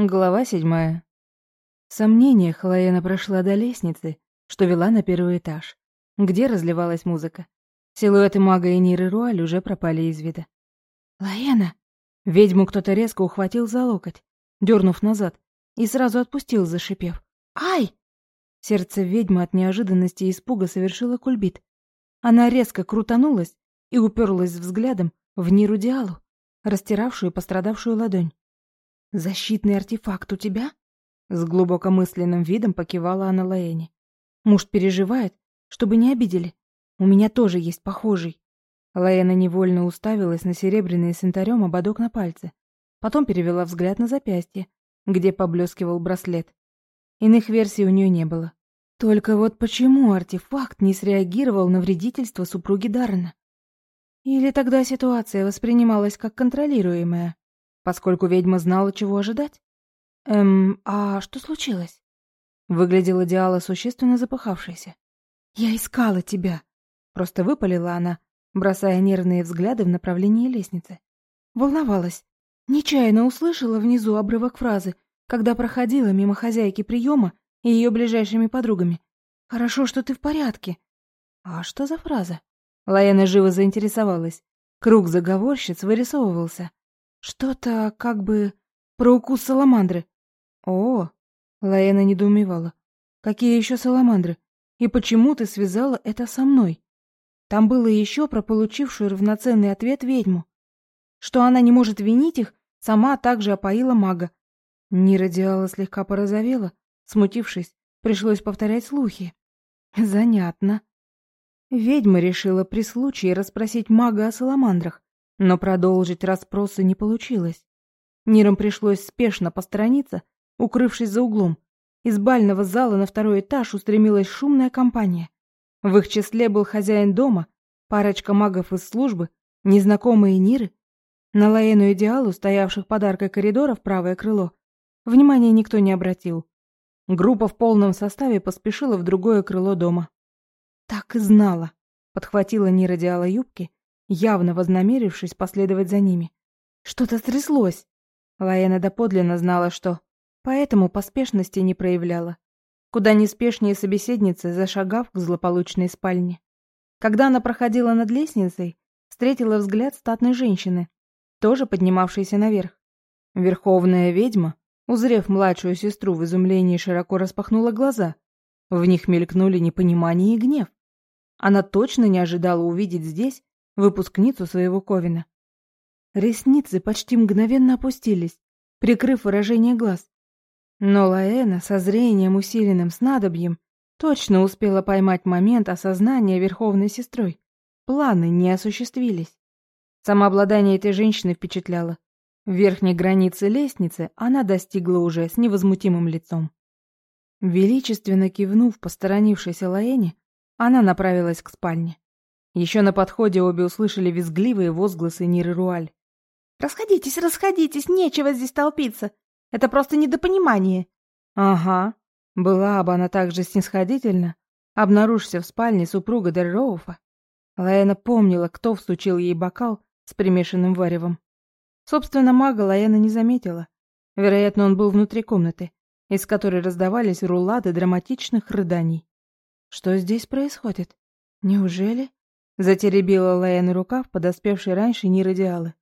Глава седьмая. В сомнениях Лаэна прошла до лестницы, что вела на первый этаж, где разливалась музыка. Силуэты мага и Ниры Руаль уже пропали из вида. «Лаэна!» Ведьму кто-то резко ухватил за локоть, дернув назад, и сразу отпустил, зашипев. «Ай!» Сердце ведьмы от неожиданности и испуга совершило кульбит. Она резко крутанулась и уперлась взглядом в Ниру Диалу, растиравшую пострадавшую ладонь. «Защитный артефакт у тебя?» С глубокомысленным видом покивала она Лаэне. «Муж переживает, чтобы не обидели. У меня тоже есть похожий». Лаэна невольно уставилась на серебряный с янтарем ободок на пальце. Потом перевела взгляд на запястье, где поблескивал браслет. Иных версий у нее не было. Только вот почему артефакт не среагировал на вредительство супруги Даррена? Или тогда ситуация воспринималась как контролируемая? Поскольку ведьма знала, чего ожидать. «Эм, а что случилось?» Выглядела Диала существенно запыхавшейся. «Я искала тебя», — просто выпалила она, бросая нервные взгляды в направлении лестницы. Волновалась. Нечаянно услышала внизу обрывок фразы, когда проходила мимо хозяйки приема и ее ближайшими подругами. «Хорошо, что ты в порядке». «А что за фраза?» Лаяна живо заинтересовалась. Круг заговорщиц вырисовывался. Что-то как бы про укус саламандры. О, Лаэна недоумевала. Какие еще саламандры? И почему ты связала это со мной? Там было еще про получившую равноценный ответ ведьму. Что она не может винить их, сама также опоила мага. Нира Диала слегка порозовела, смутившись, пришлось повторять слухи. Занятно. Ведьма решила при случае расспросить мага о саламандрах, но продолжить расспросы не получилось. Нирам пришлось спешно посторониться, укрывшись за углом. Из бального зала на второй этаж устремилась шумная компания. В их числе был хозяин дома, парочка магов из службы, незнакомые Ниры. На Лаэну Идеалу, стоявших подаркой коридора в правое крыло, внимания никто не обратил. Группа в полном составе поспешила в другое крыло дома. «Так и знала», — подхватила Нира Диала юбки явно вознамерившись последовать за ними. Что-то стряслось. Лаэна доподлинно знала, что, поэтому поспешности не проявляла. Куда неспешнее собеседницы, зашагав к злополучной спальне. Когда она проходила над лестницей, встретила взгляд статной женщины, тоже поднимавшейся наверх. Верховная ведьма, узрев младшую сестру в изумлении, широко распахнула глаза. В них мелькнули непонимание и гнев. Она точно не ожидала увидеть здесь выпускницу своего Ковина. Ресницы почти мгновенно опустились, прикрыв выражение глаз. Но Лаэна со зрением усиленным снадобьем точно успела поймать момент осознания Верховной Сестрой. Планы не осуществились. Самообладание этой женщины впечатляло. Верхней границы лестницы она достигла уже с невозмутимым лицом. Величественно кивнув посторонившейся Лаэне, она направилась к спальне. Еще на подходе обе услышали визгливые возгласы Ниры Руаль. «Расходитесь, расходитесь, нечего здесь толпиться. Это просто недопонимание». «Ага. Была бы она так же снисходительна, обнаружься в спальне супруга Дерроуфа». Лаэна помнила, кто всучил ей бокал с примешанным варевом. Собственно, мага Лаэна не заметила. Вероятно, он был внутри комнаты, из которой раздавались рулады драматичных рыданий. Что здесь происходит? Неужели... Затеребила Лаэн рукав, подоспевшей раньше Ниродиалы.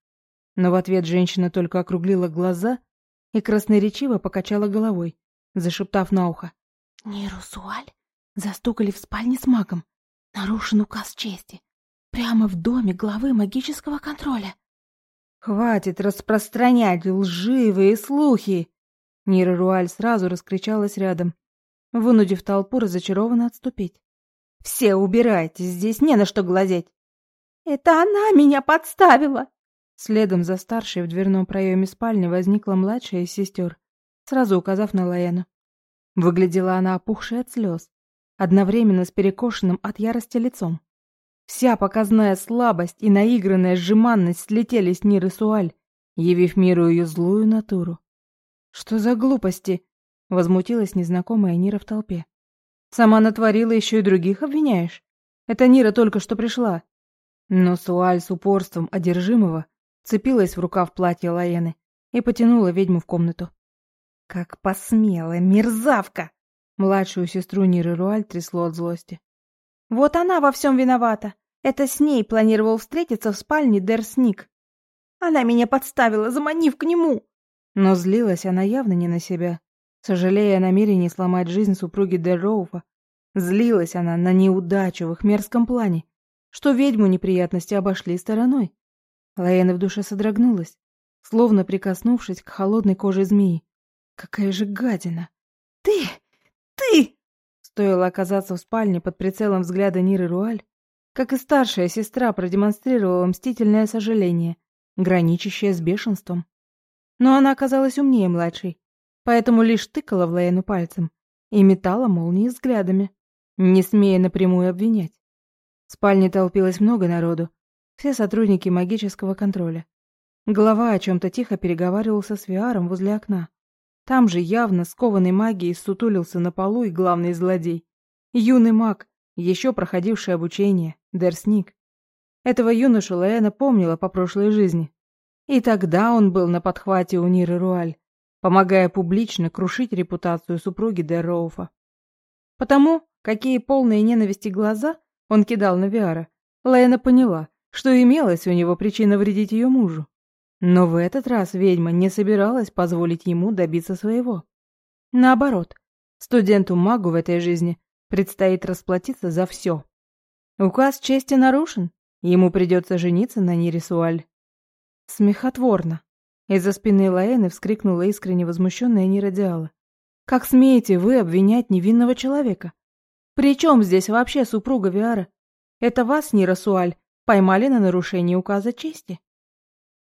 Но в ответ женщина только округлила глаза и красноречиво покачала головой, зашептав на ухо. «Нирусуаль застукали в спальне с магом. Нарушен указ чести. Прямо в доме главы магического контроля». «Хватит распространять лживые слухи!» Нира Руаль сразу раскричалась рядом, вынудив толпу разочарованно отступить. Все убирайтесь, здесь не на что глазеть. Это она меня подставила. Следом за старшей в дверном проеме спальни возникла младшая из сестер, сразу указав на Лаэну. Выглядела она опухшей от слез, одновременно с перекошенным от ярости лицом. Вся показная слабость и наигранная сжиманность слетели с Ниры Суаль, явив миру ее злую натуру. «Что за глупости?» — возмутилась незнакомая Нира в толпе. Сама натворила, еще и других обвиняешь? Это Нира только что пришла. Но Суаль с упорством одержимого цепилась в рукав платья Лаены и потянула ведьму в комнату. Как посмела, мерзавка! Младшую сестру Ниры Руаль трясло от злости. Вот она во всем виновата. Это с ней планировал встретиться в спальне Дерсник. Она меня подставила, заманив к нему. Но злилась она явно не на себя. Сожалея о намерении сломать жизнь супруги Дерроуфа, злилась она на неудачу в их мерзком плане, что ведьму неприятности обошли стороной. Лаэна в душе содрогнулась, словно прикоснувшись к холодной коже змеи. Какая же гадина! Ты! Ты! Стоило оказаться в спальне под прицелом взгляда Ниры Руаль, как и старшая сестра продемонстрировала мстительное сожаление, граничащее с бешенством. Но она оказалась умнее младшей, поэтому лишь тыкала в Лаэну пальцем и метала молнии взглядами, не смея напрямую обвинять. В спальне толпилось много народу, все сотрудники магического контроля. Глава о чем-то тихо переговаривался с Виаром возле окна. Там же явно скованный магией сутулился на полу и главный злодей. Юный маг, еще проходивший обучение, Дерсник. Этого юношу Лаэна помнила по прошлой жизни. И тогда он был на подхвате у Ниры Руаль, помогая публично крушить репутацию супруги Дерроуфа. Потому, какие полные ненависти глаза он кидал на Виара, Лаэна поняла, что имелась у него причина вредить ее мужу. Но в этот раз ведьма не собиралась позволить ему добиться своего. Наоборот, студенту-магу в этой жизни предстоит расплатиться за все. Указ чести нарушен, ему придется жениться на Нирисуаль. Смехотворно. Из-за спины Лаэны вскрикнула искренне возмущенная Ниродиала. «Как смеете вы обвинять невинного человека? При чем здесь вообще супруга Виара? Это вас, Нирасуаль, поймали на нарушении указа чести?»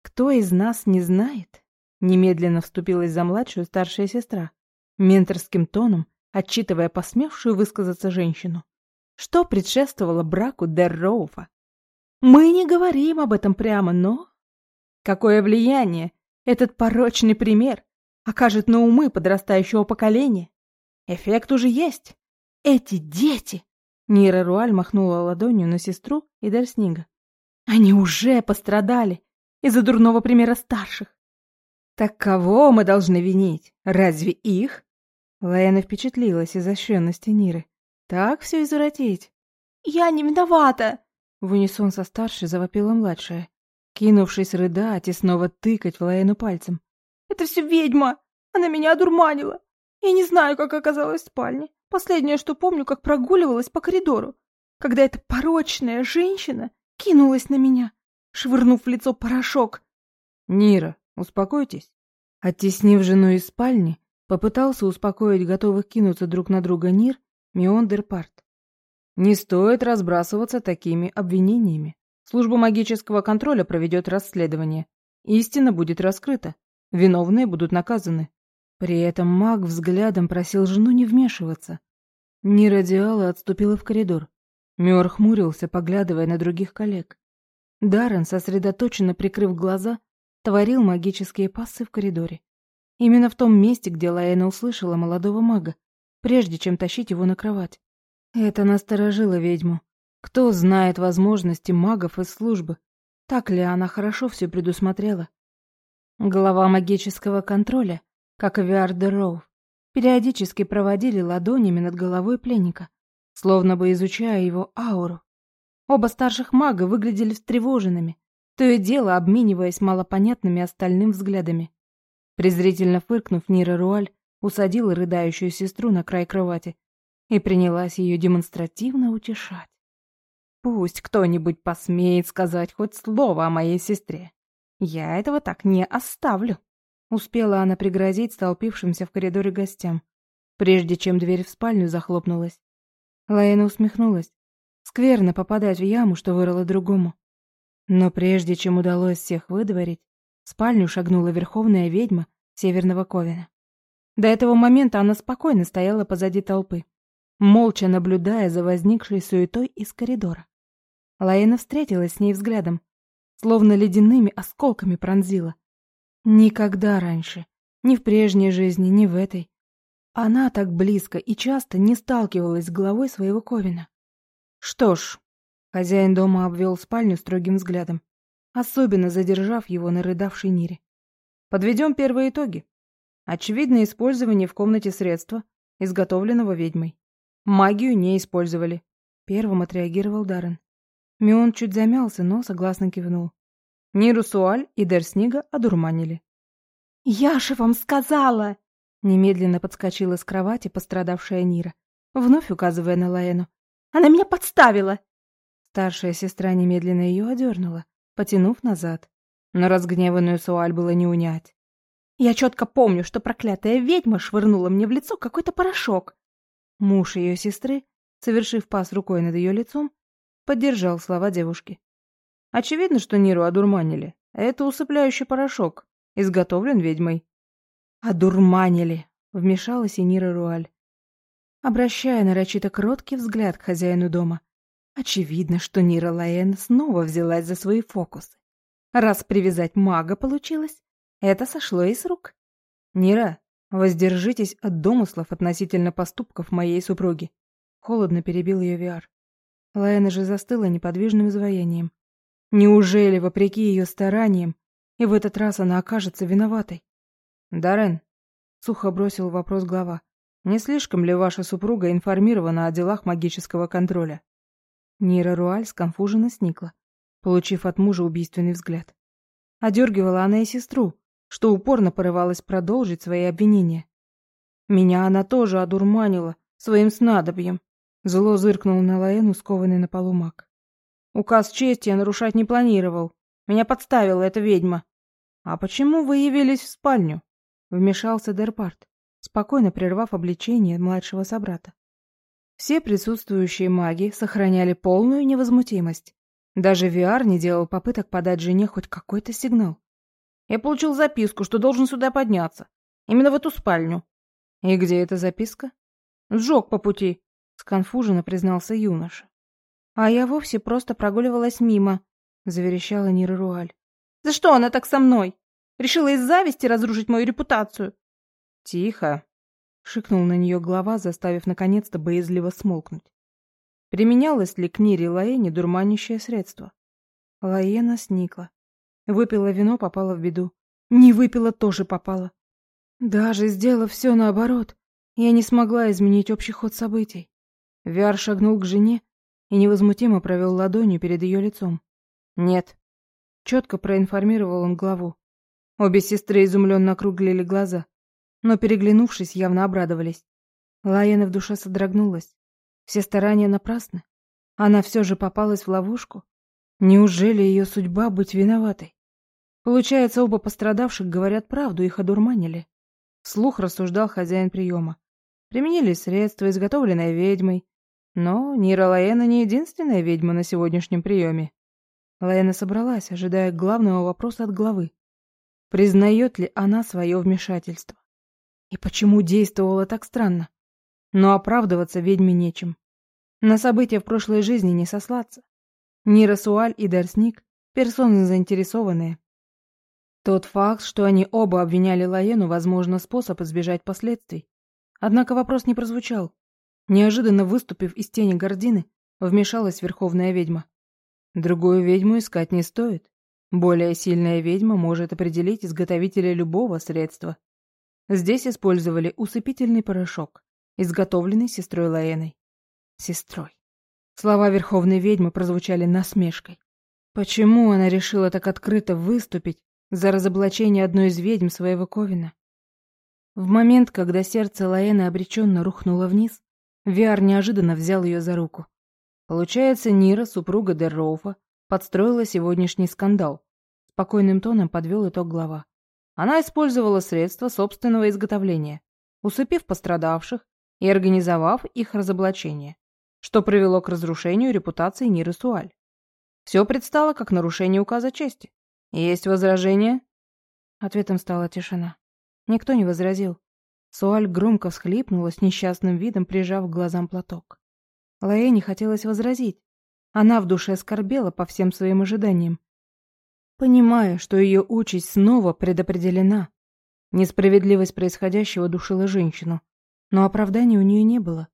«Кто из нас не знает?» Немедленно вступилась за младшую старшая сестра, менторским тоном, отчитывая посмевшую высказаться женщину. Что предшествовало браку Дерроуфа? «Мы не говорим об этом прямо, но Какое влияние этот порочный пример окажет на умы подрастающего поколения? Эффект уже есть. Эти дети... Нира Руаль махнула ладонью на сестру и Дальснига. Они уже пострадали из-за дурного примера старших. Так кого мы должны винить? Разве их? Лаэна впечатлилась изощренности Ниры. Так все извратить? Я не виновата! В унисон со старшей завопила младшая кинувшись рыдать и снова тыкать в Лаэну пальцем. «Это все ведьма! Она меня одурманила! Я не знаю, как оказалась в спальне. Последнее, что помню, как прогуливалась по коридору, когда эта порочная женщина кинулась на меня, швырнув в лицо порошок. «Нира, успокойтесь». Оттеснив жену из спальни, попытался успокоить готовых кинуться друг на друга Нир Миондерпарт. «Не стоит разбрасываться такими обвинениями. Служба магического контроля проведет расследование. Истина будет раскрыта. Виновные будут наказаны. При этом маг взглядом просил жену не вмешиваться. Нира Диала отступила в коридор. Мёр хмурился, поглядывая на других коллег. Даррен, сосредоточенно прикрыв глаза, творил магические пассы в коридоре. Именно в том месте, где Лаэна услышала молодого мага, прежде чем тащить его на кровать. Это насторожило ведьму. Кто знает возможности магов из службы? Так ли она хорошо все предусмотрела? Глава магического контроля, как и Виар Роув, периодически проводили ладонями над головой пленника, словно бы изучая его ауру. Оба старших мага выглядели встревоженными, то и дело обмениваясь малопонятными остальным взглядами. Презрительно фыркнув, Нира Руаль усадила рыдающую сестру на край кровати и принялась ее демонстративно утешать. Пусть кто-нибудь посмеет сказать хоть слово о моей сестре. Я этого так не оставлю. Успела она пригрозить столпившимся в коридоре гостям, прежде чем дверь в спальню захлопнулась. Лаэна усмехнулась. Скверно попадать в яму, что вырыла другому. Но прежде чем удалось всех выдворить, в спальню шагнула верховная ведьма Северного Ковина. До этого момента она спокойно стояла позади толпы, молча наблюдая за возникшей суетой из коридора. Лаэна встретилась с ней взглядом, словно ледяными осколками пронзила. Никогда раньше, ни в прежней жизни, ни в этой. Она так близко и часто не сталкивалась с головой своего Ковина. Что ж, хозяин дома обвел спальню строгим взглядом, особенно задержав его на рыдавшей Нире. Подведем первые итоги. Очевидное использование в комнате средства, изготовленного ведьмой. Магию не использовали. Первым отреагировал Даррен. Мион чуть замялся, но согласно кивнул. Ниру Суаль и Дерснига одурманили. «Я же вам сказала!» Немедленно подскочила с кровати пострадавшая Нира, вновь указывая на Лаэну. «Она меня подставила!» Старшая сестра немедленно ее одернула, потянув назад. Но разгневанную Суаль было не унять. «Я четко помню, что проклятая ведьма швырнула мне в лицо какой-то порошок». Муж ее сестры, совершив пас рукой над ее лицом, поддержал слова девушки. Очевидно, что Ниру одурманили. Это усыпляющий порошок, изготовлен ведьмой. «Одурманили!» — вмешалась и Нира Руаль, обращая нарочито кроткий взгляд к хозяину дома. Очевидно, что Нира Лаэн снова взялась за свои фокусы. Раз привязать мага получилось, это сошло и с рук. Нира, воздержитесь от домыслов относительно поступков моей супруги. Холодно перебил ее Виар. Лаэна же застыла неподвижным изваянием. Неужели, вопреки ее стараниям, и в этот раз она окажется виноватой? Даррен, сухо бросил вопрос глава, не слишком ли ваша супруга информирована о делах магического контроля? Нира Руаль сконфуженно сникла, получив от мужа убийственный взгляд. Одергивала она и сестру, что упорно порывалась продолжить свои обвинения. Меня она тоже одурманила своим снадобьем. Зло зыркнул на Лаэну, скованный на полу маг. Указ чести я нарушать не планировал. Меня подставила эта ведьма. А почему вы явились в спальню? Вмешался Дерпарт, спокойно прервав обличение младшего собрата. Все присутствующие маги сохраняли полную невозмутимость. Даже Виар не делал попыток подать жене хоть какой-то сигнал. Я получил записку, что должен сюда подняться. Именно в эту спальню. И где эта записка? Сжег по пути, сконфуженно признался юноша. «А я вовсе просто прогуливалась мимо», — заверещала Нира Руаль. «За что она так со мной? Решила из зависти разрушить мою репутацию?» «Тихо», — шикнул на нее глава, заставив наконец-то боязливо смолкнуть. Применялось ли к Нире Лаэне дурманящее средство? Лаена сникла. Выпила вино, попала в беду. Не выпила, тоже попала. Даже сделав все наоборот, я не смогла изменить общий ход событий. Виар шагнул к жене, и невозмутимо провел ладонью перед ее лицом. «Нет». Четко проинформировал он главу. Обе сестры изумленно округлили глаза, но, переглянувшись, явно обрадовались. Лаяна в душе содрогнулась. Все старания напрасны. Она все же попалась в ловушку. Неужели ее судьба быть виноватой? Получается, оба пострадавших говорят правду, их одурманили. Слух рассуждал хозяин приема. Применили средства, изготовленное ведьмой, но Нира Лаэна не единственная ведьма на сегодняшнем приеме. Лаэна собралась, ожидая главного вопроса от главы. Признает ли она свое вмешательство? И почему действовала так странно? Но оправдываться ведьме нечем. На события в прошлой жизни не сослаться. Нира Суаль и Дарсник — персоны заинтересованные. Тот факт, что они оба обвиняли Лаену, возможно, способ избежать последствий. Однако вопрос не прозвучал. Неожиданно выступив из тени гордины, вмешалась верховная ведьма. Другую ведьму искать не стоит. Более сильная ведьма может определить изготовителя любого средства. Здесь использовали усыпительный порошок, изготовленный сестрой Лаэной. Сестрой. Слова верховной ведьмы прозвучали насмешкой. Почему она решила так открыто выступить за разоблачение одной из ведьм своего Ковина? В момент, когда сердце Лаэны обреченно рухнуло вниз, Виар неожиданно взял ее за руку. Получается, Нира, супруга Дерроуфа, подстроила сегодняшний скандал. Спокойным тоном подвел итог глава. Она использовала средства собственного изготовления, усыпив пострадавших и организовав их разоблачение, что привело к разрушению репутации Ниры Суаль. Все предстало как нарушение указа чести. Есть возражения? Ответом стала тишина. Никто не возразил. Суаль громко всхлипнула с несчастным видом, прижав к глазам платок. Лаэне хотелось возразить. Она в душе скорбела по всем своим ожиданиям. Понимая, что ее участь снова предопределена. Несправедливость происходящего душила женщину. Но оправдания у нее не было.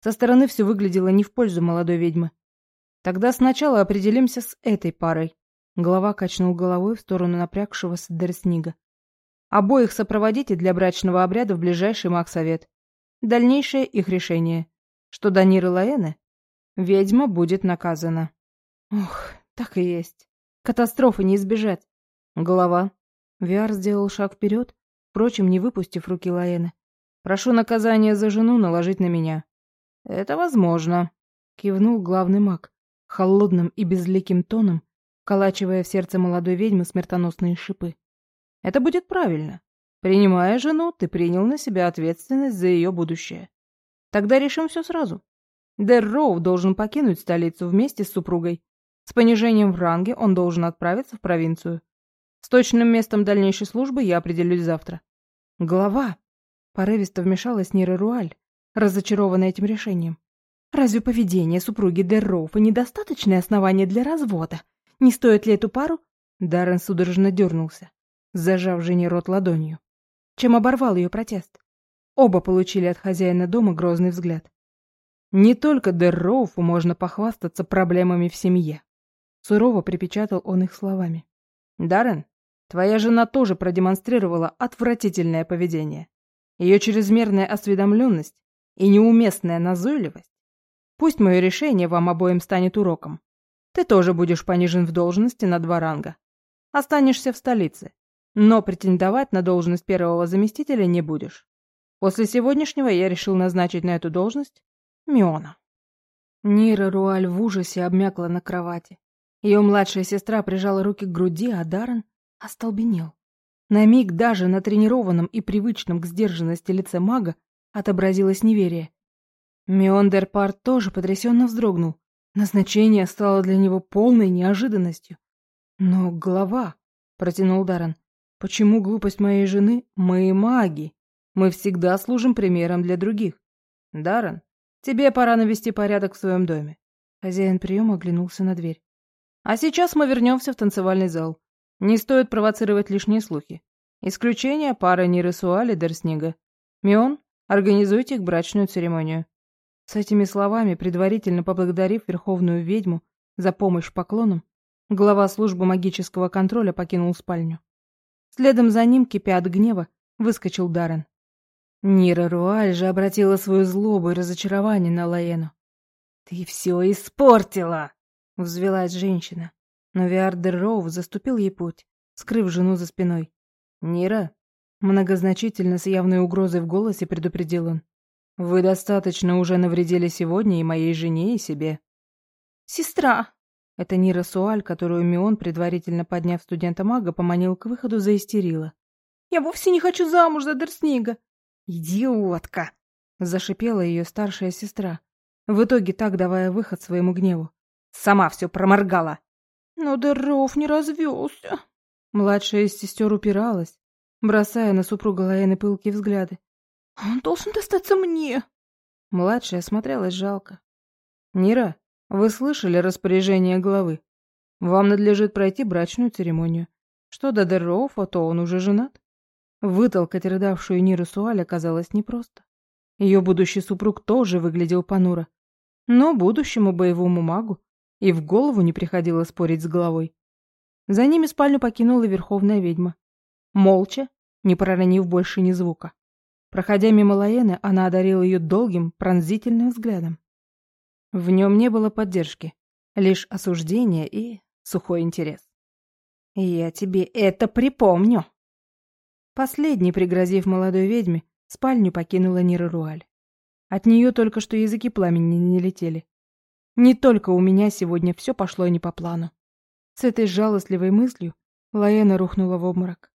Со стороны все выглядело не в пользу молодой ведьмы. Тогда сначала определимся с этой парой. Голова качнул головой в сторону напрягшегося Дерснига. Обоих сопроводите для брачного обряда в ближайший магсовет. Дальнейшее их решение. Что до Ниры Лаэны, ведьма будет наказана. Ох, так и есть. Катастрофы не избежать. Голова. Виар сделал шаг вперед, впрочем, не выпустив руки Лаэны. Прошу наказание за жену наложить на меня. Это возможно, кивнул главный маг, холодным и безликим тоном, вколачивая в сердце молодой ведьмы смертоносные шипы. Это будет правильно. Принимая жену, ты принял на себя ответственность за ее будущее. Тогда решим все сразу. Дэр Роу должен покинуть столицу вместе с супругой. С понижением в ранге он должен отправиться в провинцию. С точным местом дальнейшей службы я определюсь завтра. Глава. Порывисто вмешалась Нира Руаль, разочарованная этим решением. Разве поведение супруги Дерроуфа недостаточное основание для развода? Не стоит ли эту пару? Даррен судорожно дернулся зажав жене рот ладонью, чем оборвал ее протест. Оба получили от хозяина дома грозный взгляд. «Не только Дерроуфу можно похвастаться проблемами в семье», — сурово припечатал он их словами. «Даррен, твоя жена тоже продемонстрировала отвратительное поведение. Ее чрезмерная осведомленность и неуместная назойливость. Пусть мое решение вам обоим станет уроком. Ты тоже будешь понижен в должности на два ранга. Останешься в столице, но претендовать на должность первого заместителя не будешь. После сегодняшнего я решил назначить на эту должность Миона. Нира Руаль в ужасе обмякла на кровати. Ее младшая сестра прижала руки к груди, а Даррен остолбенел. На миг даже на тренированном и привычном к сдержанности лице мага отобразилось неверие. Миондерпарт тоже потрясенно вздрогнул. Назначение стало для него полной неожиданностью. «Но глава», — протянул Даррен, Почему глупость моей жены? Мы маги. Мы всегда служим примером для других. Даррен, тебе пора навести порядок в своем доме. Хозяин приема оглянулся на дверь. А сейчас мы вернемся в танцевальный зал. Не стоит провоцировать лишние слухи. Исключение пара Ниресуали Дерснига. Мион, организуйте их брачную церемонию. С этими словами, предварительно поблагодарив верховную ведьму за помощь поклоном, глава службы магического контроля покинул спальню. Следом за ним, кипя от гнева, выскочил Даррен. Нира Руаль же обратила свою злобу и разочарование на Лаэну. «Ты все испортила!» — взвелась женщина. Но Виардер Роув заступил ей путь, скрыв жену за спиной. «Нира!» — многозначительно с явной угрозой в голосе предупредил он. «Вы достаточно уже навредили сегодня и моей жене, и себе». «Сестра!» Это Нира Суаль, которую Мион, предварительно подняв студента-мага, поманил к выходу, заистерила. «Я вовсе не хочу замуж за Дерснига!» «Идиотка!» — зашипела ее старшая сестра, в итоге так давая выход своему гневу. «Сама все проморгала!» «Но Дерров не развелся!» Младшая из сестер упиралась, бросая на супруга Лаэны пылкие взгляды. «Он должен достаться мне!» Младшая смотрелась жалко. «Нира, вы слышали распоряжение главы? Вам надлежит пройти брачную церемонию. Что до Дерроуфа, то он уже женат. Вытолкать рыдавшую Ниру Суаль оказалось непросто. Ее будущий супруг тоже выглядел понуро. Но будущему боевому магу и в голову не приходило спорить с головой. За ними спальню покинула верховная ведьма. Молча, не проронив больше ни звука. Проходя мимо Лаены, она одарила ее долгим, пронзительным взглядом. В нем не было поддержки, лишь осуждение и сухой интерес. «Я тебе это припомню!» Последний, пригрозив молодой ведьме, спальню покинула Нира Руаль. От нее только что языки пламени не летели. Не только у меня сегодня все пошло не по плану. С этой жалостливой мыслью Лаэна рухнула в обморок.